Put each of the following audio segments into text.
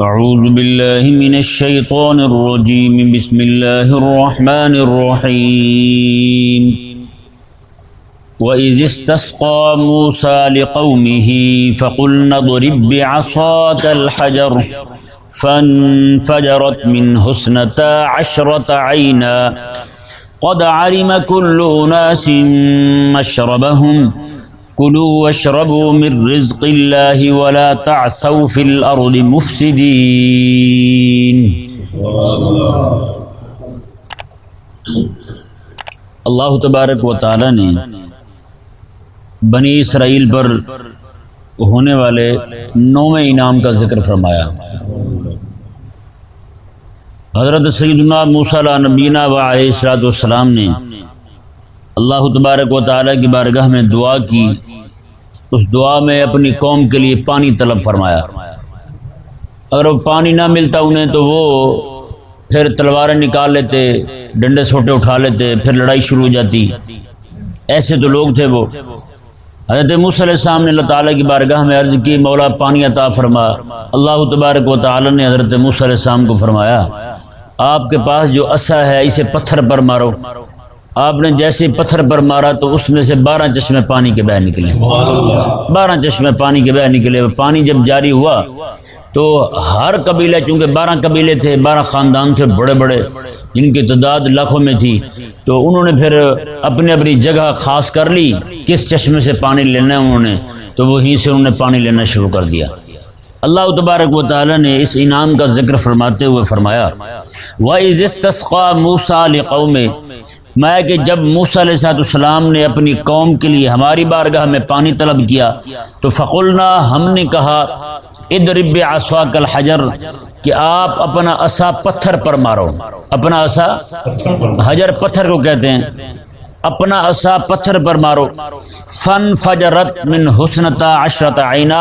أعوذ بالله من الشيطان الرجيم. بسم الله الرحمن الرحيم. وإذ استسقى موسى لقومه فقلنا اضرب بعصاك الحجر، فانفجرت منه اثنتا عشرة عينا. قد علم كل أناس مشربهم كلوا واشربوا من رزق الله ولا تعثوا في الأرض مفسدين. اللہ تبارک و تعالی نے بنی اسرائیل پر ہونے والے نویں انعام کا ذکر فرمایا۔ حضرت سیدنا موسیٰ علیہ نبینہ و علیہ السلاۃ والسلام نے اللہ تبارک و تعالیٰ کی بارگاہ میں دعا کی۔ اس دعا میں اپنی قوم کے لیے پانی طلب فرمایا۔ اگر وہ پانی نہ ملتا انہیں تو وہ پھر تلواریں نکال لیتے، ڈنڈے سوٹے اٹھا لیتے، پھر لڑائی شروع ہو جاتی۔ ایسے تو لوگ تھے وہ۔ حضرت موسیٰ علیہ السلام نے اللہ تعالیٰ کی بارگاہ میں عرض کی، مولا پانی عطا فرما۔ اللہ تبارک و تعالیٰ نے حضرت موسیٰ علیہ السلام کو فرمایا، آپ کے پاس جو عصا ہے، اسے پتھر پر مارو۔ آپ نے جیسے پتھر پر مارا تو اس میں سے بارہ چشمے پانی کے بہ نکلے۔ بارہ چشمے پانی کے بہ نکلے۔ پانی جب جاری ہوا تو ہر قبیلہ، چونکہ بارہ قبیلے تھے، بارہ خاندان تھے، بڑے بڑے، جن کی تعداد لاکھوں میں تھی، تو انہوں نے پھر اپنی اپنی جگہ خاص کر لی۔ کس چشمے سے پانی لینا ہے انہوں نے؟ تو وہیں سے انہوں نے پانی لینا شروع کر دیا۔ اللہ تبارک و تعالی نے اس انعام کا ذکر فرماتے ہوئے فرمایا، وَإِذِ موسا قوم میں کہ جب موسیٰ علیہ صاحب السلام نے اپنی قوم کے لیے ہماری بارگاہ میں پانی طلب کیا، تو فقلنا ہم نے کہا، ادرب آسوا کل حجر کہ آپ اپنا اصا پتھر پر مارو۔ اپنا اصا حجر پتھر کو کہتے ہیں۔ اپنا اصا پتھر پر مارو۔ فن فجرت من حسنتا عشرت آئینہ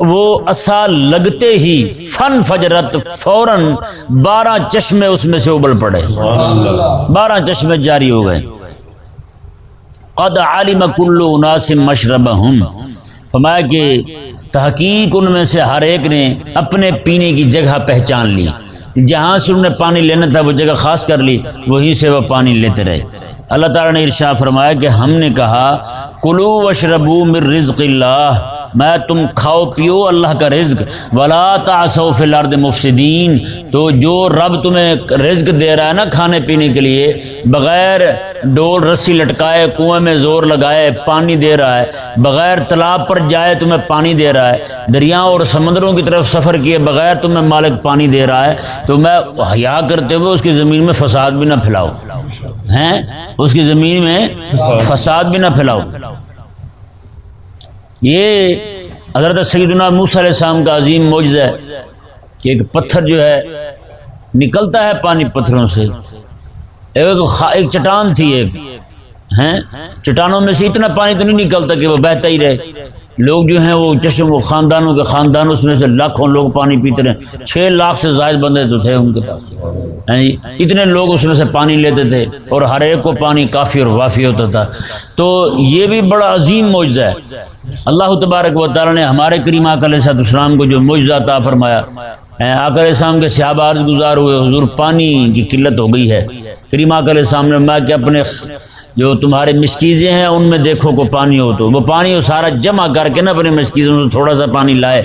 وہ اصا لگتے ہی فن فجرت فوراً بارہ چشمے اس میں سے ابل پڑے۔ بارہ چشمے جاری ہو گئے۔ قد عالم کلو ناسم مشرب ہوں فرمایا کہ تحقیق ان میں سے ہر ایک نے اپنے پینے کی جگہ پہچان لی۔ جہاں سے انہوں نے پانی لینا تھا، وہ جگہ خاص کر لی، وہیں سے وہ پانی لیتے رہے۔ اللہ تعالیٰ نے ارشا فرمایا کہ ہم نے کہا کلو وشربو مر رزق اللہ، میں تم کھاؤ پیو اللہ کا رزق۔ ولا تاسو فی الارض مفسدین۔ تو جو رب تمہیں رزق دے رہا ہے نا کھانے پینے کے لیے، بغیر ڈول رسی لٹکائے، کنویں میں زور لگائے، پانی دے رہا ہے۔ بغیر تالاب پر جائے تمہیں پانی دے رہا ہے۔ دریاؤں اور سمندروں کی طرف سفر کیے بغیر تمہیں مالک پانی دے رہا ہے۔ تو میں حیا کرتے ہوئے اس کی زمین میں فساد بھی نہ پھیلاؤ ہیں، اس کی زمین میں فساد بھی نہ پھیلاؤ۔ یہ حضرت سیدنا موسیٰ علیہ السلام کا عظیم موجز ہے کہ ایک پتھر جو ہے، نکلتا ہے پانی پتھروں سے۔ ایک چٹان تھی ایک، ہیں؟ چٹانوں میں سے اتنا پانی تو نہیں نکلتا کہ وہ بہتا ہی رہے۔ لوگ جو ہیں وہ چشم وہ خاندانوں کے خاندان اس میں سے لاکھوں لوگ پانی پیتے رہے۔ چھ لاکھ سے زائد بندے تو تھے ان کے پاس۔ یعنی اتنے لوگ اس میں سے پانی لیتے تھے اور ہر ایک کو پانی کافی اور وافی ہوتا تھا۔ تو یہ بھی بڑا عظیم معجزہ ہے۔ اللہ تبارک و تعالیٰ نے ہمارے کریم علیہ صاحب السلام کو جو معجزہ عطا فرمایا آکر السلام کے صحابہ گزار ہوئے، حضور پانی کی قلت ہو گئی ہے۔ کریم علیہ السلام نے میں کہ اپنے جو تمہارے مسکیزیں ہیں، ان میں دیکھو کو پانی ہو تو۔ وہ پانی وہ سارا جمع کر کے نا اپنے مسکیزوں سے تھوڑا سا پانی لائے۔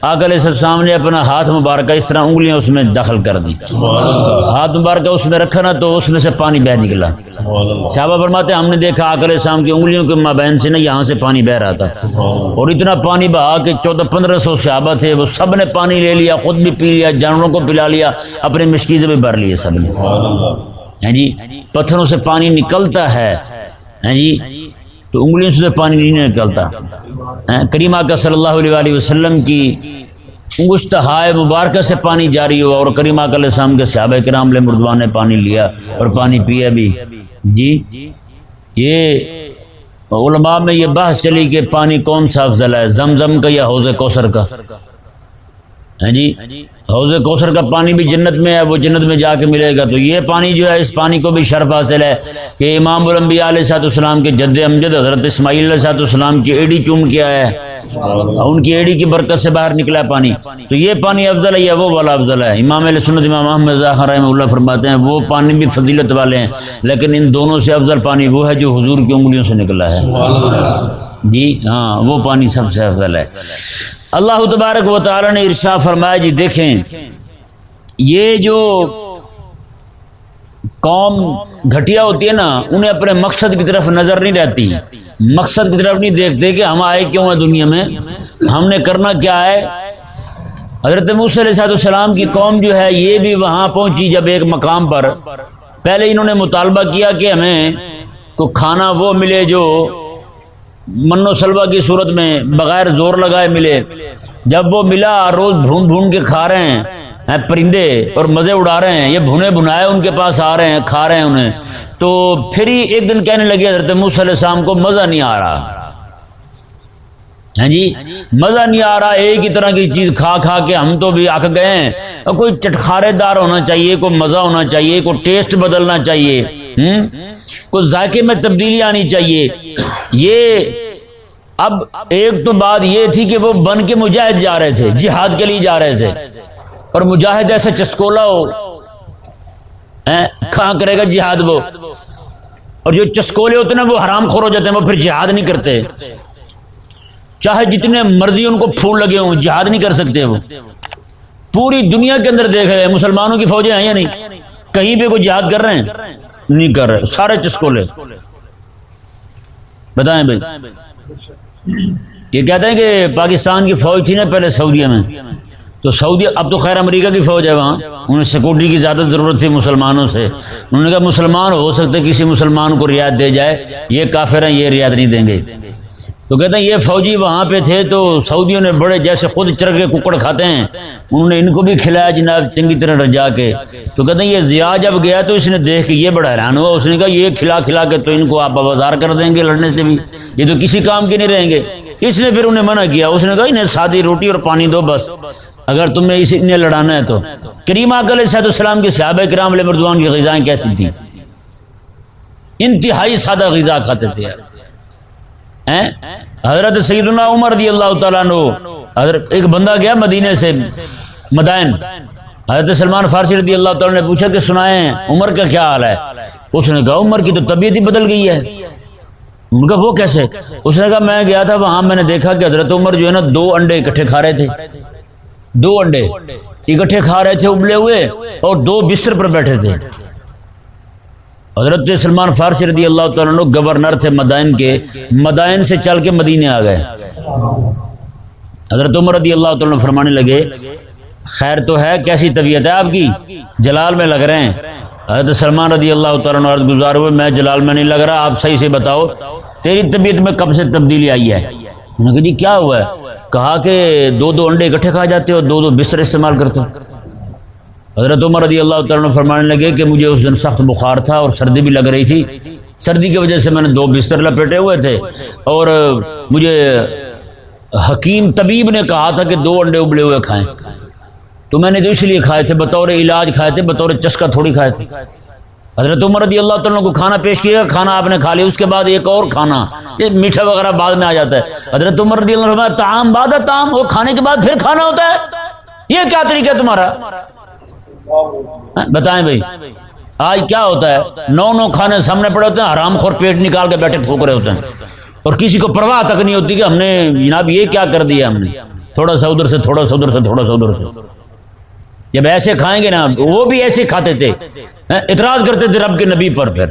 آکل السلام نے اپنا ہاتھ مبارکہ اس طرح انگلیاں اس میں دخل کر دی۔ ہاتھ مبارکہ اس میں رکھا نا تو اس میں سے پانی بہ نکلا۔ صحابہ فرماتے ہم نے دیکھا آکل السلام کی انگلیوں کے مابین سے نا یہاں سے پانی بہ رہا تھا۔ اور اتنا پانی بہا کہ چودہ پندرہ سو صحابہ تھے، وہ سب نے پانی لے لیا، خود بھی پی لیا، جانوروں کو پلا لیا، اپنے مشکیزیں بھی بھر لیے سب نے۔ ہیں جی پتھروں سے پانی نکلتا ہے ہیں جی تو انگلیوں سے پانی نہیں نکلتا۔ کریمہ کا صلی اللہ علیہ وسلم کی انگشتہائے مبارکہ سے پانی جاری ہوا اور کریمہ کا علیہ السلام کے صحابہ کرام لے مردوان نے پانی لیا اور پانی پیا بھی۔ جی یہ علماء میں یہ بحث چلی کہ پانی کون سا افضل ہے زم زم کا یا حوض کوثر کا؟ ہے جی؟ حوض کوثر کا پانی بھی جنت میں ہے وہ جنت میں جا کے ملے گا۔ تو یہ پانی جو ہے اس پانی کو بھی شرف حاصل ہے کہ امام الانبیاء علیہ صاحب السلام کے جد امجد حضرت اسماعیل علیہ صاحب السلام کی ایڈی چوم کیا ہے۔ ان کی ایڑی کی برکت سے باہر نکلا ہے پانی۔ تو یہ پانی افضل ہے یا وہ والا افضل ہے؟ امام علیہ سنت امام محمد رحمہ اللہ فرماتے ہیں وہ پانی بھی فضیلت والے ہیں۔ لیکن ان دونوں سے افضل پانی وہ ہے جو حضور کی انگلیوں سے نکلا ہے۔ جی ہاں وہ پانی سب سے افضل ہے۔ اللہ تبارک و تعالی نے ارشا فرمایا جی دیکھیں، یہ جو قوم گھٹیا ہوتی ہے نا، انہیں اپنے مقصد کی طرف نظر نہیں رہتی۔ مقصد کی طرف نہیں دیکھتے کہ ہم آئے کیوں ہیں دنیا میں؟ ہم نے کرنا کیا ہے؟ حضرت علیہ السلام کی قوم جو ہے، یہ بھی وہاں پہنچی جب ایک مقام پر۔ پہلے انہوں نے مطالبہ کیا کہ ہمیں کو کھانا وہ ملے جو من و سلوا کی صورت میں بغیر زور لگائے ملے۔ جب وہ ملا، روز بھون بھون کے کھا رہے ہیں۔ پرندے اور مزے اڑا رہے ہیں۔ یہ بھونے بھنائے ان کے پاس آ رہے ہیں، کھا رہے ہیں انہیں۔ تو پھر ہی ایک دن کہنے لگے حضرت علیہ السلام کو، مزہ نہیں آ رہا۔ ہاں جی؟ مزہ نہیں آ رہا، ایک ہی طرح کی چیز کھا کھا کے ہم تو بھی آک گئے ہیں۔ کوئی چٹخارے دار ہونا چاہیے، کوئی مزہ ہونا چاہیے، کوئی ٹیسٹ بدلنا چاہیے۔ کوئی ذائقے میں تبدیلی آنی چاہیے۔ یہ اب ایک تو بات یہ تھی کہ وہ بن کے مجاہد جا رہے تھے، جہاد کے لیے جا رہے تھے۔ اور مجاہد ایسے چسکولا ہو کہاں کرے گا جہاد وہ۔ اور جو چسکولے ہوتے ہیں وہ حرام خور ہو جاتے ہیں، وہ پھر جہاد نہیں کرتے۔ چاہے جتنے مرضی ان کو پھول لگے ہوں، جہاد نہیں کر سکتے وہ۔ پوری دنیا کے اندر دیکھ رہے ہیں، مسلمانوں کی فوجیں ہیں یا نہیں؟ کہیں پہ کوئی جہاد کر رہے ہیں؟ نہیں کر رہے، سارے چسکولے۔ بتائیں بھائی۔ یہ کہتے ہیں کہ پاکستان کی فوج تھی نا پہلے سعودیہ میں۔ تو سعودی اب تو خیر امریکہ کی فوج ہے وہاں۔ انہیں سیکورٹی کی زیادہ ضرورت تھی مسلمانوں سے۔ انہوں نے کہا مسلمان ہو سکتے، کسی مسلمان کو رعایت دے جائے۔ یہ کافر ہیں، یہ رعایت نہیں دیں گے۔ تو کہتے ہیں یہ فوجی وہاں پہ تھے تو سعودیوں نے بڑے جیسے خود چر کے ککڑ کھاتے ہیں، انہوں نے ان کو بھی کھلایا جناب، چنگی طرح رجا کے۔ تو کہتے ہیں یہ ضیاء جب گیا تو اس نے دیکھ کے یہ بڑا حیران ہوا، اس نے کہا یہ کھلا کھلا کے تو ان کو آپ بازار کر دیں گے لڑنے سے بھی۔ یہ تو کسی کام کے نہیں رہیں گے۔ اس نے پھر انہیں منع کیا، اس نے کہا انہیں سادی روٹی اور پانی دو بس۔ اگر تمہیں اس نے لڑانا ہے تو۔ کریم اکل صحت السلام کی صحابہ کرام علیہ مردوان کی غذائیں کیسی تھیں؟ انتہائی سادہ غذا کھاتے تھے حضرت سیدنا عمر رضی اللہ تعالیٰ نو حضرت ایک بندہ گیا مدینے سے، مدائن۔ حضرت سلمان فارسی رضی اللہ تعالیٰ نے پوچھا کہ سنائیں عمر کا کیا حال ہے؟ اس نے کہا عمر کی تو طبیعت ہی بدل گئی ہے۔ ان کا وہ کیسے؟ اس نے کہا میں گیا تھا، وہاں میں نے دیکھا کہ حضرت عمر جو ہے نا، دو انڈے اکٹھے کھا رہے تھے۔ دو انڈے اکٹھے کھا رہے تھے، ابلے ہوئے اور دو بستر پر بیٹھے تھے۔ حضرت سلمان فارسی رضی اللہ تعالیٰ گورنر تھے مدائن کے، مدائن سے چل کے مدینے آ گئے۔ حضرت عمر رضی اللہ تعالیٰ فرمانے لگے، خیر تو ہے، کیسی طبیعت ہے آپ کی؟ جلال میں لگ رہے ہیں۔ حضرت سلمان رضی اللہ تعالیٰ عرض گزار ہوئے، میں جلال میں نہیں لگ رہا، آپ صحیح سے بتاؤ، تیری طبیعت میں کب سے تبدیلی آئی ہے؟ جی کیا ہوا ہے؟ کہا کہ دو دو انڈے اکٹھے کھا جاتے ہو، دو دو بستر استعمال کرتے ہو۔ حضرت عمر رضی اللہ تعالیٰ فرمانے لگے کہ مجھے اس دن سخت بخار تھا اور سردی بھی لگ رہی تھی۔ سردی کی وجہ سے میں نے دو بستر لپیٹے ہوئے تھے اور مجھے حکیم طبیب نے کہا تھا کہ دو انڈے ابلے ہوئے کھائیں۔ تو میں نے تو اس لیے کھائے تھے، بطور علاج کھائے تھے، بطور چسکا تھوڑی کھائے تھے۔ حضرت عمر رضی اللہ تعالیٰ کو کھانا پیش کیا، کھانا آپ نے کھا لیا، اس کے بعد ایک اور کھانا، یہ میٹھا وغیرہ بعد میں آ جاتا ہے۔ حضرت عمر رضی اللہ تام بعد تام وہ کھانے کے بعد پھر کھانا ہوتا ہے۔ یہ کیا طریقہ تمہارا؟ ہاں، بتائیں بھائی، آج کیا ہوتا ہے؟ نو نو کھانے سامنے پڑے ہوتے ہیں، حرام خور پیٹ نکال کے بیٹھے ٹھوک رہے ہوتے ہیں۔ اور کسی کو پرواہ تک نہیں ہوتی کہ ہم نے جناب یہ کیا کر دیا ہم نے۔ تھوڑا سا ادھر سے، تھوڑا سا ادھر سے، تھوڑا سا ادھر سے۔ جب ایسے کھائیں گے نا، وہ بھی ایسے کھاتے تھے۔ ہاں، اعتراض کرتے تھے رب کے نبی پر پھر۔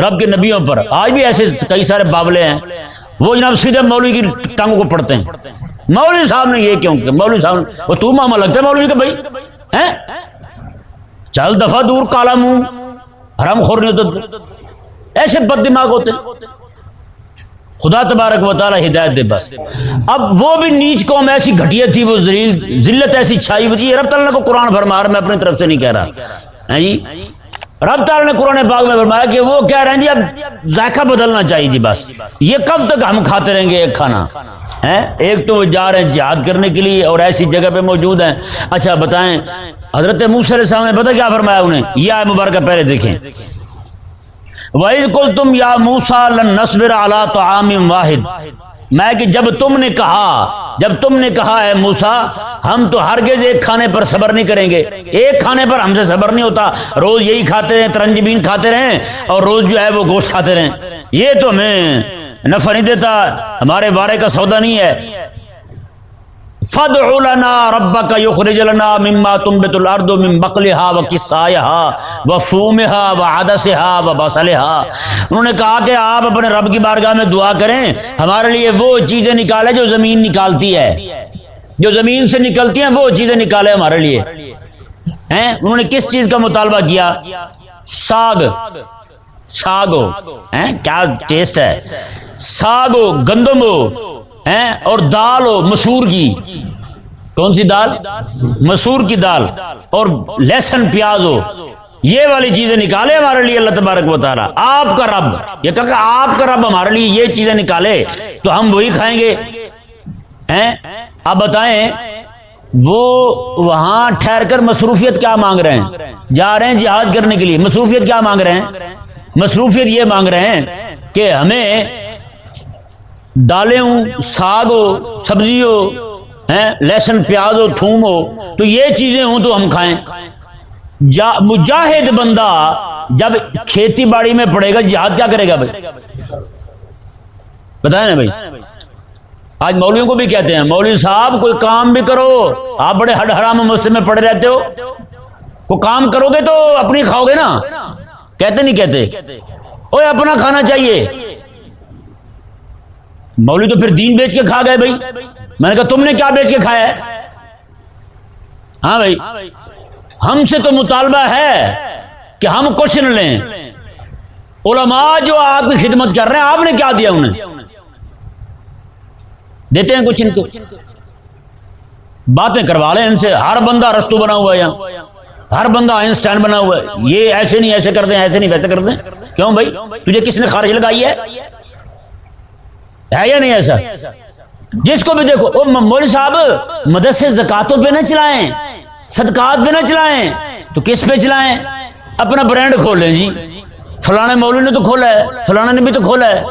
رب کے نبیوں پر۔ آج بھی ایسے کئی سارے بابلے ہیں۔ وہ جناب سیدھے مولوی کی ٹانگوں کو پڑھتے ہیں۔ مولوی صاحب نے یہ کیوں کہ مولوی صاحب نے وہ تو ماما لگتا ہے مولوی کا بھائی۔ چل دفعہ دور کالا منہ حرم خور نہیں تو ایسے بد دماغ ہوتے۔ خدا تبارک و تعالی ہدایت دے بس۔ اب وہ بھی نیچ قوم ایسی گھٹیا تھی، وہ ذلیل، ذلت ایسی چھائی ہوئی جی رب تعالیٰ کو قرآن فرما رہا، میں اپنی طرف سے نہیں کہہ رہا۔ جی؟ رب تعالیٰ نے قرآن باغ میں فرمایا کہ وہ کہہ رہے ہیں جی اب ذائقہ بدلنا چاہیے جی بس۔ یہ کب تک ہم کھاتے رہیں گے ایک کھانا؟ ایک تو وہ جا رہے ہیں جہاد کرنے کے لیے اور ایسی جگہ پہ موجود ہیں۔ اچھا بتائیں، حضرت موسر صاحب نے پتا کیا فرمایا انہیں؟ یہ آئے مبارکہ پہلے دیکھیں۔ وَإِذْ قُلْتُمْ يَا مُوسَى لَن نَصْبِرَ عَلَىٰ طَعَامٍ وَاحِدٍ۔ میں کہ جب تم نے کہا، جب تم نے کہا ہے موسا ہم تو ہرگز ایک کھانے پر صبر نہیں کریں گے۔ ایک کھانے پر ہم سے صبر نہیں ہوتا۔ روز یہی کھاتے رہیں ترنجبین کھاتے رہیں اور روز جو ہے وہ گوشت کھاتے رہیں۔ یہ تو ہمیں نفع نہیں دیتا۔ ہمارے بارے کا سودا نہیں ہے۔ فد لنا ربك يخرج لنا مما تنبت الارض من بقلها وكسائها وفومها وعدسها وبصلها۔ انہوں نے کہا کہ آپ اپنے رب کی بارگاہ میں دعا کریں، ہمارے لیے وہ چیزیں نکالے جو زمین نکالتی ہے۔ جو زمین سے نکلتی ہیں، وہ چیزیں نکالے ہمارے لیے۔ ہیں؟ انہوں نے کس چیز کا مطالبہ کیا؟ ساگ۔ ساگو ہیں؟ کیا ٹیسٹ ہے؟ ساگو گندم ہو۔ اور دال ہو مسور کی۔ کون سی دال؟ مسور کی دال اور لہسن، پیاز ہو یہ والی چیزیں نکالے ہمارے لیے اللہ تبارک بتا رہا آپ کا رب، یہ کہ آپ کا رب ہمارے لیے یہ چیزیں نکالے تو ہم وہی کھائیں گے۔ آپ بتائیں، وہ وہاں ٹھہر کر مصروفیت کیا مانگ رہے ہیں؟ جا رہے ہیں جہاد کرنے کے لیے۔ مصروفیت کیا مانگ رہے ہیں؟ مصروفیت یہ مانگ رہے ہیں کہ ہمیں دالیں ہوں، ساگ ہو، سبزی ہو لہسن، پیاز ہو، تھوم ہو، تو یہ چیزیں ہوں تو ہم کھائیں۔ جا، مجاہد بندہ جب کھیتی باڑی میں پڑے گا، جہاد کیا کرے گا بھائی؟ بتائیں نا بھائی؟ آج مولویوں کو بھی کہتے ہیں، مولوی صاحب، کوئی کام بھی کرو، آپ بڑے ہڈ حرام مسئلے میں پڑے رہتے ہو۔ وہ کام کرو گے تو اپنی کھاؤ گے نا۔ کہتے نہیں کہتے۔ اوے، اپنا کھانا چاہیے۔ مولوی تو پھر دین بیچ کے کھا گئے بھائی۔ میں نے کہا تم نے کیا بیچ کے کھایا ہے؟ ہاں بھائی۔ ہم سے تو مطالبہ ہے کہ ہم کوشچن لیں۔ علماء جو آپ کی خدمت کر رہے ہیں، آپ نے کیا دیا انہیں؟ دیتے ہیں کچھ ان کو۔ باتیں کروا لیں ان سے۔ ہر بندہ رستو بنا ہوا ہے یہاں۔ ہر بندہ آئنسٹائن بنا ہوا ہے۔ یہ ایسے نہیں ایسے کر دیں، ایسے نہیں ویسے کر دیں۔ کیوں بھائی؟ تجھے کس نے خارج لگائی ہے؟ ہے یا نہیں ایسا؟ جس کو بھی دیکھو مول صاحب، مدرسے زکاتوں پہ نہ چلائیں، صدقات پہ نہ چلائیں، تو کس پہ چلائیں؟ اپنا برانڈ کھولیں جی۔ فلانے مولوی نے تو کھولا ہے فلانے نے بھی تو کھولا ہے۔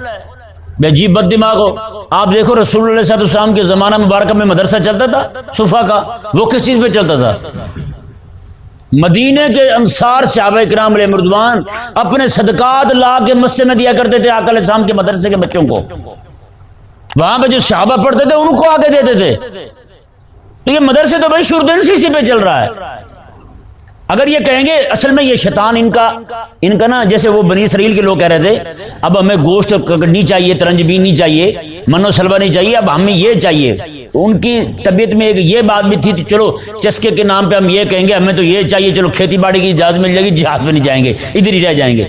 بے جی بد دماغ ہو۔ آپ دیکھو، رسول اللہ صاحب السلام کے زمانہ مبارکہ میں مدرسہ چلتا تھا صفا کا، وہ کس چیز پہ چلتا تھا؟ مدینے کے انصار صحابہ کرام علیہ مردوان اپنے صدقات لا کے مسجد میں دیا کرتے تھے آکل اسلام کے مدرسے کے بچوں کو۔ وہاں پہ جو صحابہ پڑھتے تھے، ان کو آگے دیتے تھے۔ تو یہ مدرسے تو بھائی شردن سی پہ چل رہا ہے۔ اگر یہ کہیں گے، اصل میں یہ شیطان ان کا ان کا نا، جیسے وہ بنی اسرائیل کے لوگ کہہ رہے تھے، اب ہمیں گوشت نہیں چاہیے، ترنج بھی نہیں چاہیے، منو سلوا نہیں چاہیے، اب ہمیں یہ چاہیے۔ ان کی طبیعت میں ایک یہ بات بھی تھی چلو، چسکے کے نام پہ ہم یہ کہیں گے، ہمیں تو یہ چاہیے، چلو کھیتی باڑی کی اجازت مل جائے گی، جہاز میں نہیں جائیں گے، ادھر ہی رہ جائیں گے۔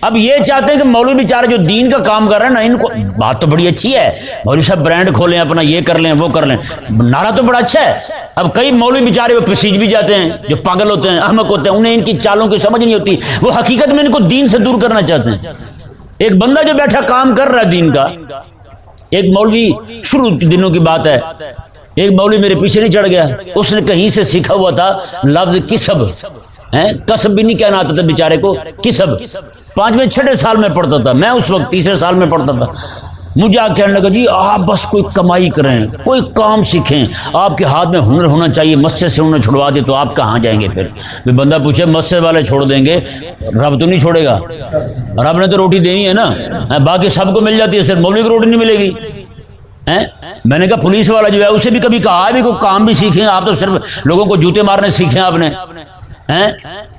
اب یہ چاہتے ہیں کہ مولوی بیچارے جو دین کا کام کر رہے ہیں نا، ان کو بات تو بڑی اچھی ہے۔ مولوی صاحب برانڈ کھولیں، اپنا یہ کر لیں، وہ کر لیں۔ نعرہ تو بڑا اچھا ہے۔ اب کئی مولوی بیچارے وہ پسیج بھی جاتے ہیں، جو پاگل ہوتے ہیں، احمق ہوتے ہیں، انہیں ان کی چالوں کی سمجھ نہیں ہوتی۔ وہ حقیقت میں ان کو دین سے دور کرنا چاہتے ہیں۔ ایک بندہ جو بیٹھا کام کر رہا ہے دین کا، ایک مولوی شروع دنوں کی بات ہے۔ ایک مولوی میرے پیچھے نہیں چڑھ گیا۔ اس نے کہیں سے سیکھا ہوا تھا، لفظ کسب۔ کسب بھی نہیں کہنا آتا تھا بیچارے کو، کسب۔ پانچویں چھٹے سال میں پڑھتا تھا، میں اس وقت تیسرے سال میں پڑھتا تھا۔ مجھے آ کہنے لگا جی آپ بس کوئی کمائی کریں، کوئی کام سیکھیں۔ آپ کے ہاتھ میں ہنر ہونا چاہیے، مسجد سے انہیں چھڑوا دے تو آپ کہاں جائیں گے پھر؟ بندہ پوچھے، مسجد والے چھوڑ دیں گے؟ رب تو نہیں چھوڑے گا۔ رب نے تو روٹی دینی ہے نا۔ ہاں، باقی سب کو مل جاتی ہے صرف۔ مولوی کو روٹی نہیں ملے گی۔ ہاں، میں نے کہا، پولیس والا جو ہے، اسے بھی کبھی کہا بھی کوئی کام بھی سیکھیں۔ آپ تو صرف لوگوں کو جوتے مارنے سیکھیں آپ نے۔ ہاں،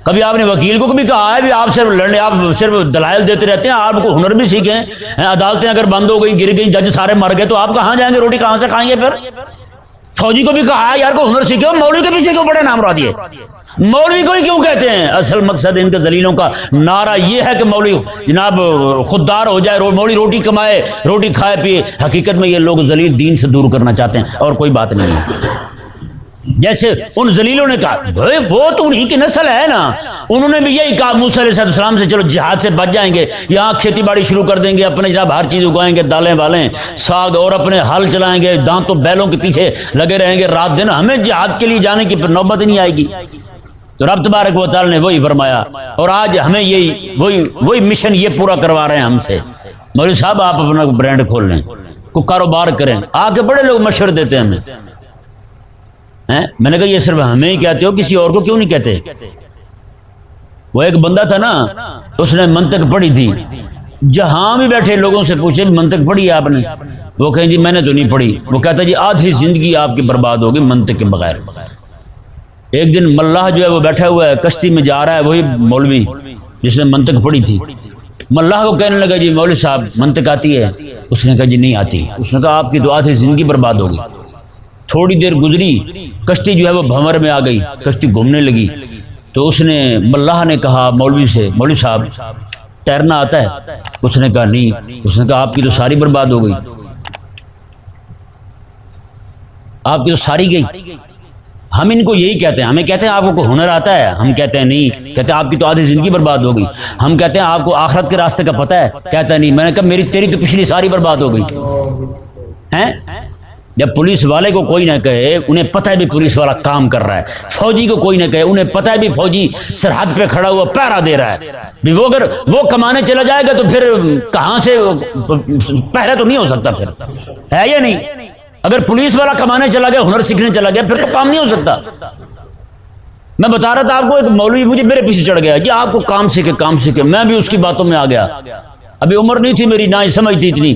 کبھی آپ نے وکیل کو بھی کہا ہے بھی آپ صرف لڑنے، آپ صرف دلائل دیتے رہتے ہیں، آپ کو ہنر بھی سیکھیں۔ عدالتیں اگر بند ہو گئی گر گئی جج سارے مر گئے، تو آپ کہاں جائیں گے؟ روٹی کہاں سے کھائیں گے پھر؟ فوجی کو بھی کہا ہے، یار کو ہنر سیکھے مولوی کے پیچھے کیوں بڑے نام را دیے؟ مولوی کو ہی کیوں کہتے ہیں؟ اصل مقصد ان کے دلیلوں کا نعرہ یہ ہے کہ مولوی جناب خوددار ہو جائے مولوی روٹی کمائے، روٹی کھائے، پیے۔ حقیقت میں یہ لوگ ذلیل دین سے دور کرنا چاہتے ہیں، اور کوئی بات نہیں ہے۔ جیسے ان زلیلوں نے کہا وہ تو انہی کی نسل ہے نا۔ انہوں نے بھی یہی کہا، موسی علیہ السلام سے، چلو جہاد سے بچ جائیں گے، یہاں کھیتی باڑی شروع کر دیں گے، اپنے جناب ہر چیز اگائیں گے، دالیں والیں، ساگ اور اپنے ہل چلائیں گے دانتوں بیلوں کے پیچھے لگے رہیں گے۔ رات دن ہمیں جہاد کے لیے جانے کی پھر نوبت نہیں آئے گی۔ تو رب تبارک و تعالی نے وہی فرمایا، اور آج ہمیں یہی، وہی وہی مشن یہ پورا کروا رہے ہیں ہم سے۔ مولوی صاحب، آپ اپنا برانڈ کھول لیں کو کاروبار کریں۔ آ کے بڑے لوگ مشورے دیتے ہیں ہمیں۔ میں نے کہا، یہ صرف ہمیں ہی کہتے ہو، کسی اور کو کیوں نہیں کہتے؟ وہ ایک بندہ تھا نا، اس نے منطق پڑھی تھی۔ جہاں بھی بیٹھے لوگوں سے پوچھے، منطق پڑھی آپ نے؟ وہ کہیں جی میں نے تو نہیں پڑھی۔ وہ کہتا جی آدھی زندگی آپ کی برباد ہوگی منطق کے بغیر۔ ایک دن ملاح جو ہے وہ بیٹھا ہوا ہے، کشتی میں جا رہا ہے وہی مولوی، جس نے منطق پڑھی تھی۔ ملاح کو کہنے لگا جی مولوی صاحب، منطق آتی ہے۔ اس نے کہا جی نہیں آتی۔ اس نے کہا، آپ کی تو آدھی زندگی برباد ہوگی۔ تھوڑی دیر گزری کشتی جو ہے وہ بھمر میں آ گئی، کشتی گھومنے لگی۔ تو اس نے ملاح نے کہا، مولوی سے، مولوی صاحب، تیرنا آتا ہے۔ اس نے کہا، نہیں۔ اس نے کہا، آپ کی تو ساری برباد ہو گئی۔ آپ کی تو ساری گئی۔ ہم ان کو یہی کہتے ہیں۔ ہمیں کہتے ہیں، آپ کو ہنر آتا ہے۔ ہم کہتے ہیں، نہیں۔ کہتے ہیں، آپ کی تو آدھی زندگی برباد ہو گئی۔ ہم کہتے ہیں، آپ کو آخرت کے راستے کا پتہ ہے۔ کہتا ہے نہیں۔ میں نے کہا، میری، تیری تو پچھلی ساری برباد ہو گئی۔ جب پولیس والے کو کوئی نہ کہے، انہیں پتہ ہے بھی پولیس والا کام کر رہا ہے۔ فوجی کو کوئی نہ کہے، انہیں پتہ ہے بھی فوجی سرحد پہ کھڑا ہوا پیرا دے رہا ہے۔ بھی وہ اگر وہ کمانے چلا جائے گا تو پھر کہاں سے پہرا تو نہیں ہو سکتا پھر۔ ہے یا نہیں؟ اگر پولیس والا کمانے چلا گیا، ہنر سیکھنے چلا گیا، پھر تو کام نہیں ہو سکتا۔ میں بتا رہا تھا آپ کو، ایک مولوی مجھے میرے پیچھے چڑھ گیا کہ جی، آپ کو کام سیکھے کام سیکھے، میں بھی اس کی باتوں میں آ گیا۔ ابھی عمر نہیں تھی میری، نہ سمجھ تھی اتنی۔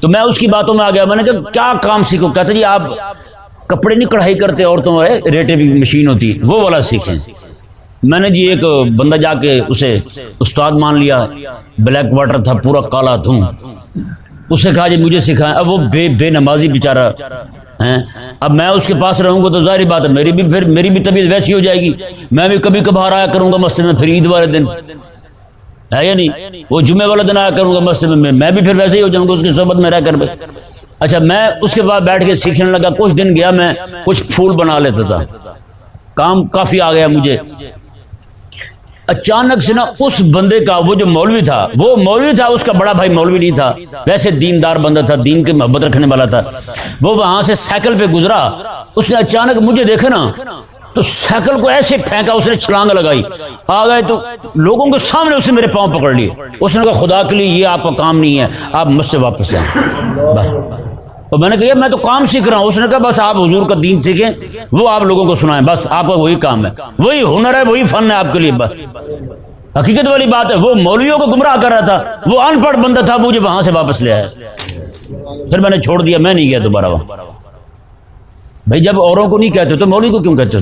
تو میں اس کی باتوں میں آ گیا، میں نے کہا، کیا کام سیکھو؟ کہتے جی آپ کپڑے نہیں کڑھائی کرتے، عورتوں میں ریٹے بھی مشین ہوتی، وہ والا سیکھیں۔ میں نے جی ایک بندہ جا کے اسے استاد مان لیا، بلیک واٹر تھا، پورا کالا دھوں۔ اسے کہا جی مجھے سکھائیں۔ اب وہ بے بے نمازی بیچارہ، ہیں۔ اب میں اس کے پاس رہوں گا تو ظاہری بات ہے، میری بھی پھر، میری بھی طبیعت ویسی ہو جائے گی۔ میں بھی کبھی کبھار آیا کروں گا مسجد میں، پھر عید والے دن۔ ہے یا نہیں? وہ جمعے والے دن آیا کروں گا مسجد میں میں بھی پھر ویسے ہی ہو جاؤں گا اس کی صحبت میں رہ کر اچھا میں اس کے بعد بیٹھ کے سیکھنے لگا، کچھ دن گیا میں، کچھ پھول بنا لیتا تھا۔ کام کافی آ گیا مجھے۔ اچانک سے نا اس بندے کا وہ جو مولوی تھا، وہ مولوی تھا، اس کا بڑا بھائی مولوی نہیں تھا۔ ویسے دیندار بندہ تھا، دین کے محبت رکھنے والا تھا۔ وہ وہاں سے سائیکل پہ گزرا، اس نے اچانک مجھے دیکھا نا۔ تو سائیکل کو ایسے پھینکا، اس نے چھلانگ لگائی۔ آ گئے تو لوگوں کے سامنے اس نے میرے پاؤں پکڑ لیے۔ اس نے کہا، خدا کے لیے یہ آپ کا کام نہیں ہے، آپ مجھ سے واپس جائیں۔ بس۔ اور میں نے کہا میں تو کام سیکھ رہا ہوں۔ اس نے کہا، بس آپ حضور کا دین سیکھیں، وہ آپ لوگوں کو سنائیں۔ بس، آپ کا وہی کام ہے۔ وہی ہنر ہے، وہی فن ہے آپ کے لیے۔ بس۔ حقیقت والی بات ہے، وہ مولویوں کو گمراہ کر رہا تھا۔ وہ ان پڑھ بندہ تھا مجھے وہاں سے واپس لے آیا۔ پھر میں نے چھوڑ دیا، میں نہیں گیا دوبارہ وہاں۔ بھائی جب اوروں کو نہیں کہتے تو مولوی کو کیوں کہتے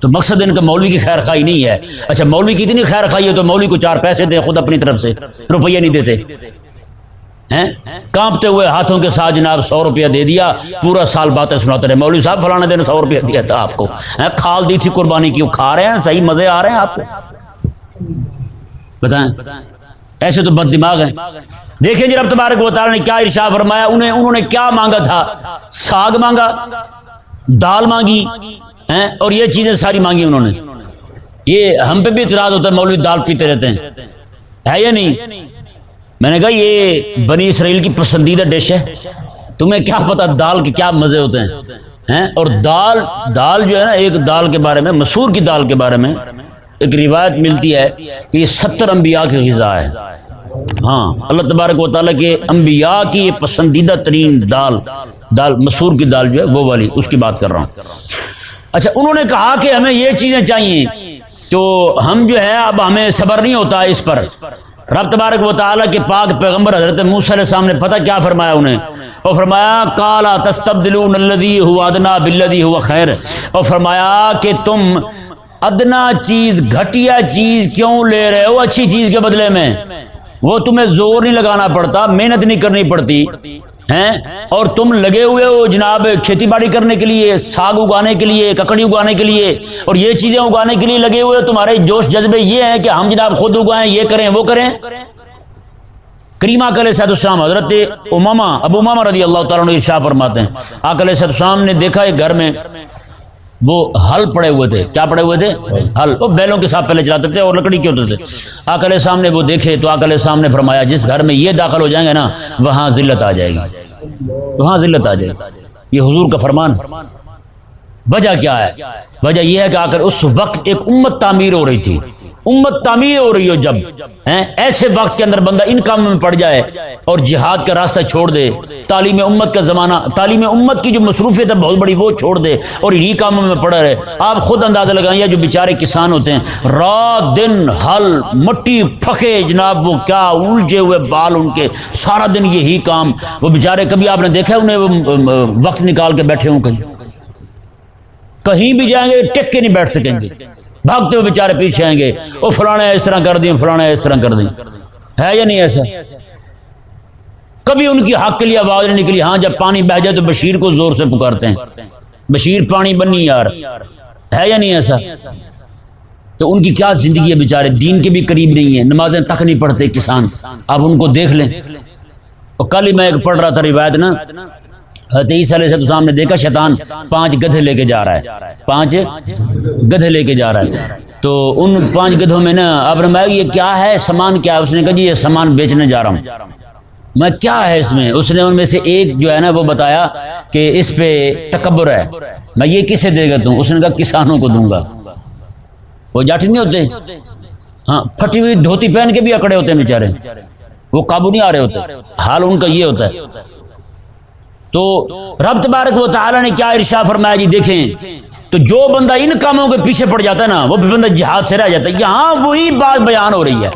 تو مقصد ان کا مولوی کی خیر خائی نہیں ہے۔ اچھا مولوی کی اتنی خیر خائی ہے تو مولوی کو چار پیسے دے خود اپنی طرف سے۔ روپیہ نہیں دیتے۔ کانپتے ہوئے ہاتھوں کے ساتھ جناب سو روپیہ دے دیا۔ پورا سال باتیں سناتے رہے۔ مولوی صاحب، فلانے دن سو روپیہ دیا تھا آپ کو۔ کھال دی تھی قربانی کی کھا رہے ہیں؟ صحیح مزے آ رہے ہیں آپ کو۔ بتائیں؟ ایسے تو بد دماغ ہیں۔ دیکھیں جی رب تبارک و تعالی نے کیا ارشا فرمایا، انہیں انہوں نے کیا مانگا تھا؟ ساگ مانگا، دال مانگی اور یہ چیزیں ساری مانگی انہوں نے۔ یہ ہم پہ بھی اعتراض ہوتا ہے، مولوی دال پیتے رہتے ہیں۔ ہے یا نہیں؟ میں نے کہا، یہ بنی اسرائیل کی پسندیدہ ڈش ہے۔ تمہیں کیا پتا دال کے کیا مزے ہوتے ہیں اور دال دال جو ہے نا، ایک دال کے بارے میں مسور کی دال کے بارے میں ایک روایت ملتی ہے کہ یہ ستر انبیاء کی غذا ہے۔ ہاں اللہ تبارک و تعالیٰ کے انبیاء کی یہ پسندیدہ ترین دال دال مسور کی دال جو ہے، وہ والی، اس کی بات کر رہا ہوں۔ اچھا انہوں نے کہا کہ ہمیں یہ چیزیں چاہیے۔ تو ہم جو ہے، اب ہمیں صبر نہیں ہوتا اس پر۔ رب تبارک و تعالیٰ کے پاک پیغمبر حضرت موسیٰ علیہ السلام نے پتہ کیا فرمایا انہیں؟ اور فرمایا کالا تستبدلون الذی ہوا ادنا بالذی ہوا خیر۔ اور فرمایا کہ تم ادنا چیز، گھٹیا چیز کیوں لے رہے ہو اچھی چیز کے بدلے میں؟ وہ تمہیں زور نہیں لگانا پڑتا، محنت نہیں کرنی پڑتی، ہیں؟ اور تم لگے ہوئے ہو جناب کھیتی باڑی کرنے کے لیے، ساگ اگانے کے لیے، ککڑی اگانے کے لیے، اور یہ چیزیں اگانے کے لیے لگے ہوئے تمہارے جوش جذبے یہ ہیں کہ ہم جناب خود اگائیں، یہ کریں، وہ کریں؟ کریمہ کل سید السلام حضرت اماما ابو اماما رضی اللہ تعالیٰ نے شاہ فرماتے ہیں۔ آکل سید السلام نے دیکھا ایک گھر میں وہ ہل پڑے ہوئے تھے۔ کیا پڑے ہوئے تھے؟ ہل وہ بیلوں کے ساتھ پہلے چلاتے تھے اور لکڑی کے ہوتے تھے۔ آکل سامنے وہ دیکھے تو آکل سامنے فرمایا، جس گھر میں یہ داخل ہو جائیں گے نا، وہاں ذلت آ جائے گی۔ وہاں ذلت آ جائے گی۔ یہ حضور کا فرمان۔ وجہ کیا ہے؟ وجہ یہ ہے کہ آ کر اس وقت ایک امت تعمیر ہو رہی تھی۔ امت تعمیر ہو رہی ہو جب ایسے وقت کے اندر بندہ ان کاموں میں پڑ جائے اور جہاد کا راستہ چھوڑ دے، تعلیم امت کا زمانہ، تعلیم امت کی جو مصروفیت ہے بہت بڑی، وہ چھوڑ دے اور انہیں کاموں میں پڑا رہے۔ آپ خود اندازہ لگائیں جو بیچارے کسان ہوتے ہیں، رات دن ہل مٹی پھکے، جناب، وہ کیا الجھے ہوئے بال ان کے، سارا دن یہی کام۔ وہ بیچارے کبھی آپ نے دیکھا انہیں وقت نکال کے بیٹھے ہوں کہیں؟ کہیں بھی جائیں گے، ٹک کے نہیں بیٹھ سکیں گے۔ بھاگتے ہوئے بےچارے پیچھے آئیں گے۔ وہ فلانا اس طرح کر دیں فلانا اس طرح کر دیں۔ ہے یا نہیں ایسا؟ کبھی ان کی حق کے لیے آواز نہیں نکلی۔ ہاں جب پانی بہ جائے تو بشیر کو زور سے پکارتے ہیں۔ بشیر پانی بنی یار۔ ہے یا نہیں ایسا؟ تو ان کی کیا زندگی ہے بےچارے دین کے بھی قریب نہیں ہے نمازیں تک نہیں پڑھتے کسان۔ آپ ان کو دیکھ لیں۔ اور کل ہی میں ایک پڑھ رہا تھا روایت نا۔ حتیث علیہ السلام نے دیکھا شیطان پانچ گدھے لے کے جا رہا ہے۔ پانچ گدھے لے کے جا رہا ہے۔ تو ان پانچ گدھوں میں نا اب نے یہ کیا ہے؟ سامان کیا ہے؟ اس نے کہا جی یہ سامان بیچنے جا رہا ہوں۔ میں کیا ہے اس میں؟ اس نے ان میں سے ایک جو ہے نا وہ بتایا کہ اس پہ تکبر ہے۔ میں یہ کسے دے گا توں اس نے کہا کسانوں کو دوں گا۔ وہ جاٹ نہیں ہوتے؟ ہاں پھٹی ہوئی دھوتی پہن کے بھی اکڑے ہوتے ہیں بیچارے۔ وہ قابو نہیں آ رہے ہوتے۔ حال ان کا یہ ہوتا ہے۔ تو رب تبارک و تعالی نے کیا ارشا فرمایا جی دیکھیں، تو جو بندہ ان کاموں کے پیچھے پڑ جاتا ہے نا، وہ بھی بندہ جہاد سے رہ جاتا ہے۔ یہاں وہی بات بیان ہو رہی ہے۔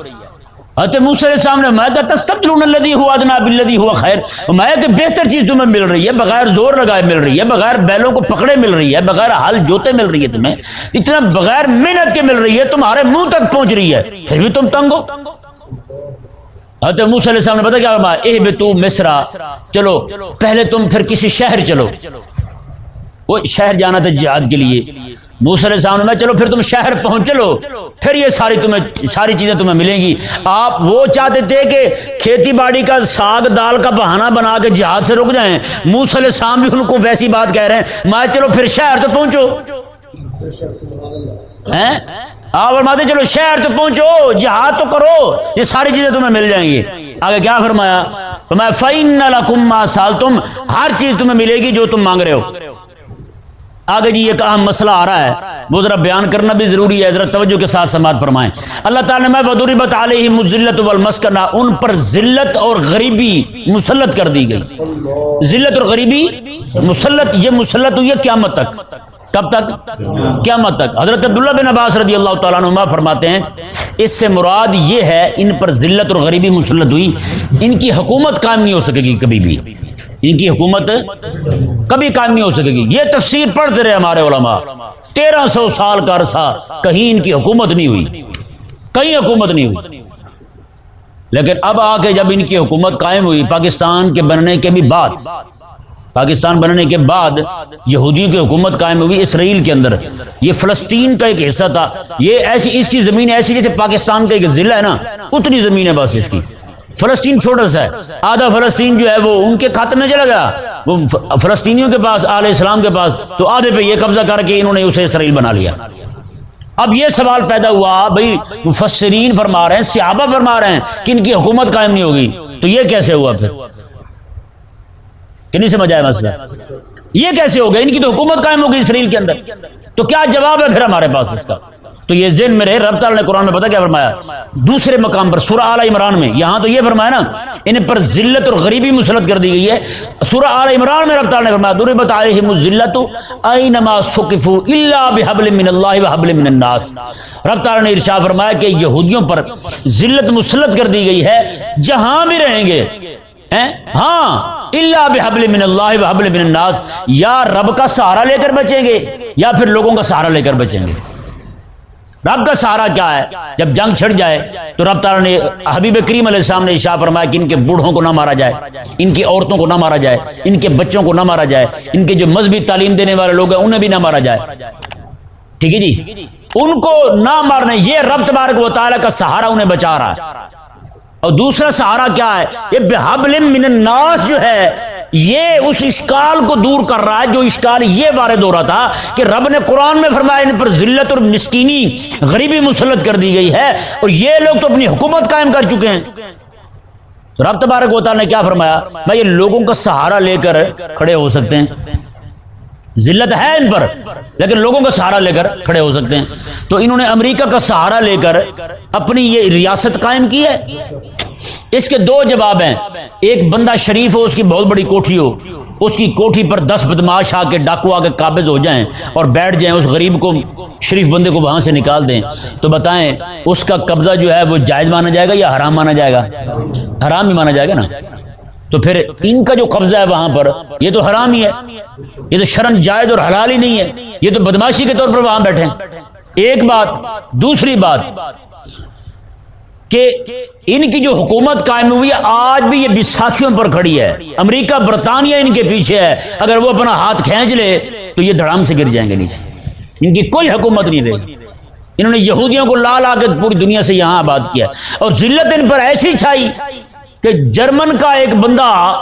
حضرت موسیٰ علیہ السلام نے تستبدلون الذی ہوا ادنا بالذی ہوا خیر میں کہ بہتر چیز تمہیں مل رہی ہے، بغیر زور لگائے مل رہی ہے، بغیر بیلوں کو پکڑے مل رہی ہے، بغیر حل جوتے مل رہی ہے تمہیں۔ اتنا بغیر محنت کے مل رہی ہے، تمہارے منہ تک پہنچ رہی ہے۔ پھر بھی تم تنگ ہو۔ حضرت موسیٰ علیہ السلام نے بتا کیا فرمایا؟ اے بے تو مصرا، چلو، پہلے تم پھر کسی شہر چلو۔ وہ شہر جانا تھا جہاد کے لیے۔ موسیٰ علیہ السلام نے چلو، پھر تم شہر پہنچ چلو۔ پھر یہ ساری تمہیں، ساری چیزیں تمہیں ملیں گی۔ آپ وہ چاہتے تھے کہ کھیتی باڑی کا، ساگ دال کا بہانہ بنا کے جہاد سے رک جائیں۔ موسیٰ علیہ السلام بھی ان کو ویسی بات کہہ رہے ہیں۔ میں چلو، پھر شہر تو پہنچو۔ آپ فرماتے چلو شہر سے پہنچو، جہاد تو کرو، یہ ساری چیزیں تمہیں مل جائیں گی۔ آگے کیا فرمایا؟ فرمایا فین ما سال تم ہر چیز تمہیں ملے گی جو تم مانگ رہے ہو۔ آگے جی ایک اہم مسئلہ آ رہا ہے، وہ ذرا بیان کرنا بھی ضروری ہے، ذرا توجہ کے ساتھ سماعت فرمائیں۔ اللہ تعالیٰ نے میں بدوری بتا علیہ مزلت والمسکنہ ان پر ذلت اور غریبی مسلط کر دی گئی۔ ذلت اور غریبی مسلط، یہ مسلط ہوئی ہے قیامت تک۔ کب تک؟ کیا مت تک۔ حضرت عبداللہ بن عباس رضی اللہ تعالیٰ عنہ فرماتے ہیں، اس سے مراد یہ ہے، ان پر ذلت اور غریبی مسلط ہوئی۔ ان کی حکومت قائم نہیں ہو سکے گی کبھی بھی۔ ان کی حکومت کبھی قائم نہیں ہو سکے گی۔ یہ تفسیر پڑھتے رہے ہمارے علماء۔ تیرہ سو سال کا عرصہ کہیں ان کی حکومت نہیں ہوئی۔ کہیں حکومت نہیں ہوئی۔ لیکن اب آ کے جب ان کی حکومت قائم ہوئی، پاکستان کے بننے کے بھی بعد پاکستان بننے کے بعد یہودیوں کی حکومت قائم ہوئی اسرائیل کے اندر۔ یہ فلسطین کا ایک حصہ تھا۔ یہ ایسی اس کی زمین ایسی جیسے پاکستان کا ایک ضلع ہے نا، اتنی زمین ہے بس اس کی۔ فلسطین چھوٹا سا ہے۔ آدھا فلسطین جو ہے وہ ان کے خاتمے میں چلا گیا۔ وہ فلسطینیوں کے پاس علیہ السلام کے پاس۔ تو آدھے پہ یہ قبضہ کر کے انہوں نے اسے اسرائیل بنا لیا۔ اب یہ سوال پیدا ہوا، بھائی مفسرین فرما رہے ہیں، صحابہ فرما رہے ہیں کہ ان کی حکومت قائم نہیں ہوگی۔ تو یہ کیسے ہوا پھر؟ کہ نہیں سمجھ آیا مسئلہ یہ کیسے ہو گیا ان کی تو حکومت قائم ہو گئی اسرائیل کے اندر۔ تو کیا جواب ہے پھر ہمارے پاس اس کا؟ تو یہ ذہن میں رہے، رب تعالیٰ نے قرآن میں پتا کیا فرمایا؟ دوسرے مقام پر، سورہ اعلی عمران میں، یہاں تو یہ فرمایا نا، ان پر ذلت اور غریبی مسلط کر دی گئی ہے۔ سورہ اعلی عمران میں رب تعالیٰ نے فرمایا ضرورت علیہم الذلت اینما سقفوا الا بحبل من اللہ وحبل من الناس۔ رب تعالیٰ نے ارشاد فرمایا کہ یہودیوں پر ذلت مسلط کر دی گئی ہے، جہاں بھی رہیں گے۔ ہاں. اللہ بحبل من اللہ بحبل من الناس. یا رب کا سہارا لے کر بچیں گے یا پھر لوگوں کا سہارا لے کر بچیں گے؟ رب کا سہارا کیا ہے؟ جب جنگ چھڑ جائے تو رب تعالیٰ نے حبیب کریم علیہ السلام نے شاہ فرمایا کہ ان کے بوڑھوں کو نہ مارا جائے، ان کی عورتوں کو نہ مارا جائے، ان کے بچوں کو نہ مارا جائے، ان کے جو مذہبی تعلیم دینے والے لوگ ہیں، انہیں بھی نہ مارا جائے۔ ٹھیک ہے جی؟ ان کو نہ مارنے، یہ رب تبارک و تعالیٰ کا سہارا انہیں بچا رہا ہے۔ اور دوسرا سہارا کیا ہے؟ یہ بحبل من الناس جو ہے، یہ اس اشکال کو دور کر رہا ہے، جو اشکال یہ وارد ہو رہا تھا کہ رب نے قرآن میں فرمایا ان پر ذلت اور مسکینی، غریبی مسلط کر دی گئی ہے اور یہ لوگ تو اپنی حکومت قائم کر چکے ہیں۔ رب تبارک ہوتا نے کیا فرمایا؟ میں یہ لوگوں کا سہارا لے کر کھڑے ہو سکتے ہیں۔ ذلت ہے ان پر، لیکن لوگوں کا سہارا لے کر کھڑے ہو سکتے ہیں۔ تو انہوں نے امریکہ کا سہارا لے کر اپنی یہ ریاست قائم کی ہے؟ اس کے دو جواب ہیں۔ ایک بندہ شریف ہو، اس کی بہت بڑی کوٹھی ہو۔ اس کی کوٹھی پر دس بدماش آ کے ڈاکو آ کے قابض ہو جائیں اور بیٹھ جائیں، اس غریب کو، شریف بندے کو وہاں سے نکال دیں۔ تو بتائیں، اس کا قبضہ جو ہے، وہ جائز مانا جائے گا یا حرام مانا جائے گا؟ حرام ہی مانا جائے گا نا۔ تو پھر ان کا جو قبضہ ہے وہاں پر، یہ تو حرام ہی ہے۔ یہ تو شرم جائز اور حلال ہی نہیں ہے۔ یہ تو بدماشی کے طور پر وہاں بیٹھے ایک بات، دوسری بات کہ ان کی جو حکومت قائم ہوئی ہے، آج بھی یہ بساکھیوں پر کھڑی ہے۔ امریکہ، برطانیہ ان کے پیچھے ہے۔ اگر وہ اپنا ہاتھ کھینچ لے، تو یہ دھڑام سے گر جائیں گے نیچے۔ ان کی کوئی حکومت نہیں رہی۔ انہوں نے یہودیوں کو لا لا کے پوری دنیا سے یہاں آباد کیا۔ اور ذلت ان پر ایسی چھائی کہ جرمن کا ایک بندہ،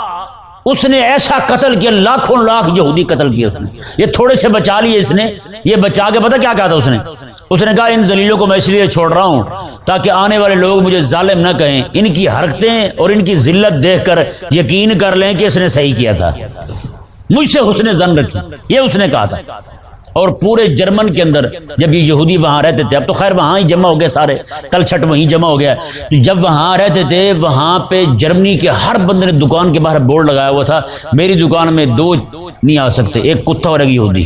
اس نے ایسا قتل کیا، لاکھوں لاکھ یہودی قتل کیا اس نے۔ یہ تھوڑے سے بچا لیے اس نے۔ یہ بچا کے پتا کیا کہا تھا اس نے؟ اس نے کہا، ان زلیلوں کو میں اس لیے چھوڑ رہا ہوں تاکہ آنے والے لوگ مجھے ظالم نہ کہیں۔ ان کی حرکتیں اور ان کی ذلت دیکھ کر یقین کر لیں کہ اس نے صحیح کیا تھا۔ مجھ سے حسن زن رکھی یہ اس نے کہا تھا۔ اور پورے جرمن کے اندر جب یہ یہودی وہاں رہتے تھے، اب تو خیر وہاں ہی جمع ہو گئے سارے۔ تل چھٹ وہیں جمع ہو گیا۔ جب وہاں رہتے تھے، وہاں پہ جرمنی کے ہر بندے نے دکان کے باہر بورڈ لگایا ہوا تھا۔ میری دکان میں دو نہیں آ سکتے، ایک کتا اور ایک یہودی۔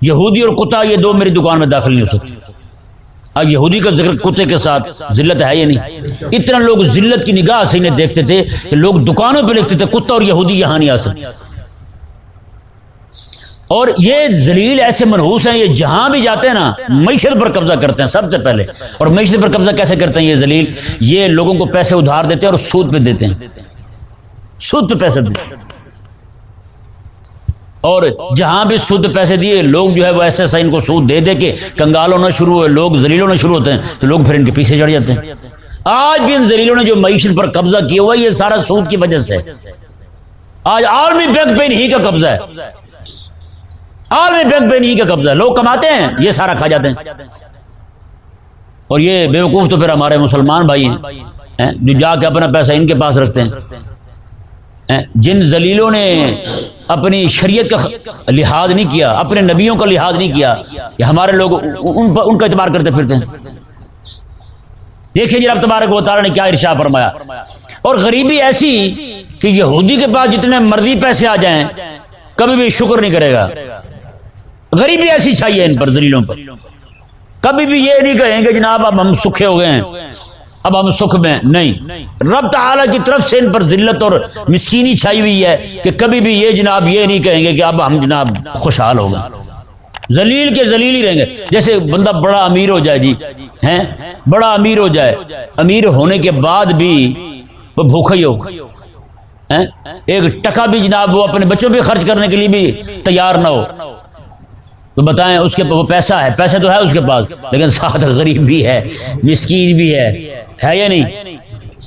یہودی اور کتا، یہ دو میری دکان میں داخل نہیں ہو سکتے۔ اب یہودی کا ذکر کتے کے ساتھ ذلت ہے یا نہیں؟ اتنا لوگ ذلت کی نگاہ سے انہیں دیکھتے تھے کہ لوگ دکانوں پہ لکھتے تھے، کتا اور یہودی یہاں نہیں آ سکتے۔ اور یہ ذلیل ایسے منحوس ہیں، یہ جہاں بھی جاتے ہیں نا، معیشت پر قبضہ کرتے ہیں سب سے پہلے۔ اور معیشت پر قبضہ کیسے کرتے ہیں یہ ذلیل؟ یہ لوگوں کو پیسے ادھار دیتے ہیں اور سود پہ دیتے ہیں۔ سود پہ پیسے دیتے ہیں۔ اور جہاں بھی سود پیسے دیے، لوگ جو ہے وہ ایسے ایسا ان کو سود دے دے کے کنگال ہونا شروع ہوئے، لوگ زلیل ہونا شروع ہوتے ہیں، تو لوگ پھر ان کے پیچھے چڑھ جاتے ہیں۔ آج بھی ان زلیلوں نے جو معیشت پر قبضہ کیا ہوا، یہ سارا سود کی وجہ سے۔ آج آرمی بینک پہ نہیں کا قبضہ ہے۔ عالمی بینک پہ نہیں کا قبضہ لوگ کماتے ہیں، یہ سارا کھا جاتے ہیں۔ اور یہ بیوقوف تو پھر ہمارے مسلمان بھائی ہیں جو جا کے اپنا پیسہ ان کے پاس رکھتے ہیں۔ جن زلیلوں نے اپنی شریعت کا لحاظ نہیں کیا، اپنے نبیوں کا لحاظ نہیں کیا، یہ ہمارے لوگ ان ان کا اعتبار کرتے پھرتے ہیں۔ دیکھیے جی رب تبارک و تعالیٰ نے کیا ارشا فرمایا۔ اور غریبی ایسی کہ یہودی کے پاس جتنے مرضی پیسے آ جائیں، کبھی بھی شکر نہیں کرے گا۔ غریبی ایسی چاہیے ان پر زلیلوں پر۔ کبھی بھی یہ نہیں کہیں کہ جناب اب ہم سکھے ہو گئے ہیں۔ اب ہم سکھ میں نہیں۔ رب تعالی کی طرف سے ان پر ذلت اور مسکینی چھائی ہوئی ہے کہ کبھی بھی یہ جناب یہ نہیں کہیں گے کہ اب ہم جناب خوشحال ہو گئے۔ زلیل کے زلیل ہی رہیں گے۔ جیسے بندہ بڑا امیر ہو جائے جی ہیں؟ بڑا امیر ہو جائے۔ امیر ہونے کے بعد بھی وہ بھوکا ہی ہو۔ ایک ٹکا بھی جناب وہ اپنے بچوں پہ خرچ کرنے کے لیے بھی تیار نہ ہو۔ تو بتائیں اس کے وہ پیسہ ہے۔ پیسہ تو ہے اس کے پاس، لیکن ساتھ غریب بھی ہے، مسکین بھی ہے۔ ہے یا نہیں?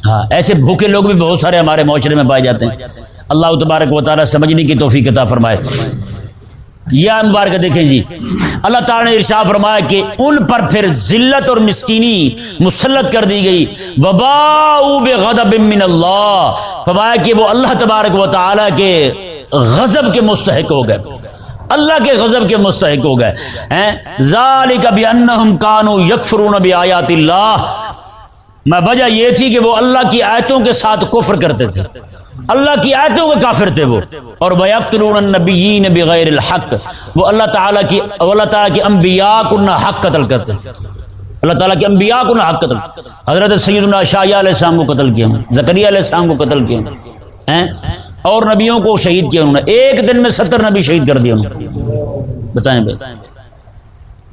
ہاں ایسے بھوکے لوگ بھی بہت سارے ہمارے معاشرے میں پائے جاتے ہیں۔ اللہ تبارک و تعالیٰ سمجھنے کی توفیق عطا فرمائے۔ یہ مبارک دیکھیں جی اللہ تعالیٰ نے ارشا فرمایا کہ ان پر پھر ذلت اور مسکینی مسلط کر دی گئی۔ وبا غضب من اللہ فرمایا کہ وہ اللہ تبارک و تعالیٰ کے غضب کے مستحق ہو گئے۔ اللہ کے غضب کے مستحق ہو گئے۔ ذالک بانہم کانوا یکفرون بیاات اللہ میں وجہ یہ تھی کہ وہ اللہ کی آیتوں کے ساتھ کفر کرتے تھے۔ اللہ کی آیتوں کے کافر تھے وہ۔ اور وَيَقْتُلُونَ النَّبِيِّينَ بِغَيْرِ الْحَقِّ۔ وہ اللہ تعالیٰ کی اللہ تعالیٰ کی انبیاء کو نہ حق قتل کرتے اللہ تعالیٰ کی انبیاء کو نہ حق قتل۔ حضرت سیدنا شاہ علیہ السلام کو قتل کیا۔ زکریہ علیہ السلام کو قتل کیا۔ اور نبیوں کو شہید کیا انہوں نے۔ ایک دن میں ستر نبی شہید کر دیا انہوں نے۔ بتائیں بھائی۔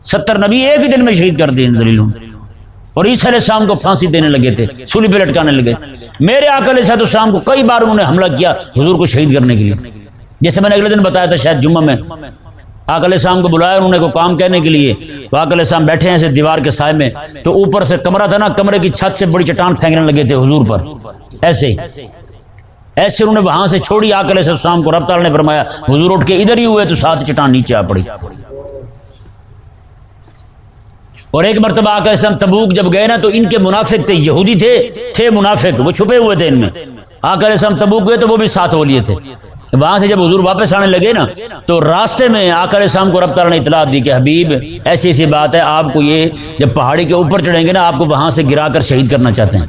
ستر نبی ایک دن میں شہید کر دیے دلیلوں اور عیسی علیہ السلام کو پھانسی دینے لگے تھے، سولی پہ لٹکانے لگے۔ میرے آکل علیہ السلام کو کئی بار انہوں نے حملہ کیا حضور کو شہید کرنے کے لیے۔ جیسے میں نے اگلے دن بتایا تھا شاید جمعہ میں۔ آک علیہ السلام کو بلایا انہوں نے کو کام کہنے کے لیے۔ تو آک علیہ السلام بیٹھے ہیں ایسے دیوار کے سائے میں۔ تو اوپر سے کمرہ تھا نا، کمرے کی چھت سے بڑی چٹان پھینکنے لگے تھے حضور پر۔ ایسے ہی۔ ایسے انہوں نے وہاں سے چھوڑی آ کر شام کو رب تعالیٰ نے فرمایا، حضور اٹھ کے ادھر ہی ہوئے تو ساتھ چٹان نیچے آ پڑی۔ اور ایک مرتبہ آ کر تبوک جب گئے نا تو ان کے منافق تھے، یہودی تھے تھے منافق، وہ چھپے ہوئے تھے ان میں۔ آ کر تبوک گئے تو وہ بھی ساتھ ہو لیے تھے۔ وہاں سے جب حضور واپس آنے لگے نا تو راستے میں آکر اسلام کو رب تعالیٰ نے اطلاع دی کہ حبیب، ایسی ایسی بات ہے، آپ کو یہ جب پہاڑی کے اوپر چڑھیں گے نا، آپ کو وہاں سے گرا کر شہید کرنا چاہتے ہیں۔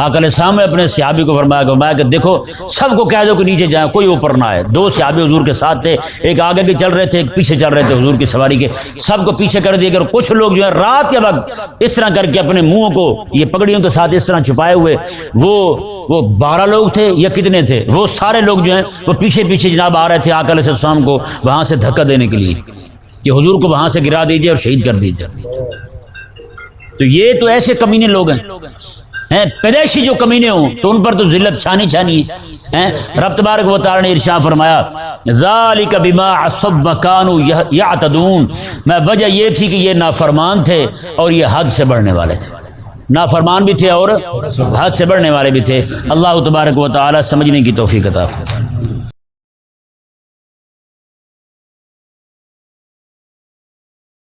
آکل اسلام نے اپنے صحابی کو فرمایا فرمایا کہ دیکھو، سب کو کہہ دو کہ نیچے جائیں، کوئی اوپر نہ آئے۔ دو صحابی حضور کے ساتھ تھے، ایک آگے کے چل رہے تھے، ایک پیچھے چل رہے تھے حضور کی سواری کے۔ سب کو پیچھے کر دیے کر کچھ لوگ جو ہے رات کے وقت اس طرح کر کے اپنے منہوں کو، یہ پگڑیوں کے ساتھ اس طرح چھپائے ہوئے، وہ وہ بارہ لوگ تھے یا کتنے تھے؟ وہ سارے لوگ جو ہیں، وہ پیچھے پیچھے جناب آ رہے تھے آکل السلام کو وہاں سے دھکا دینے کے لیے، کہ حضور کو وہاں سے گرا دیجیے اور شہید کر دیجیے تو یہ تو ایسے کمینے لوگ ہیں۔ ہیں؟ پیدائشی جو کمینے ہوں تو ان پر تو ذلت چھانی چھانی ہے۔ رب تبارک و تعالی نے ارشاد فرمایا، ذالک بما عصب كانوا يعتدون میں وجہ یہ تھی کہ یہ نافرمان تھے اور یہ حد سے بڑھنے والے تھے۔ نافرمان بھی تھے اور حد سے بڑھنے والے بھی تھے۔ اللہ تبارک و تعالی سمجھنے کی توفیق عطا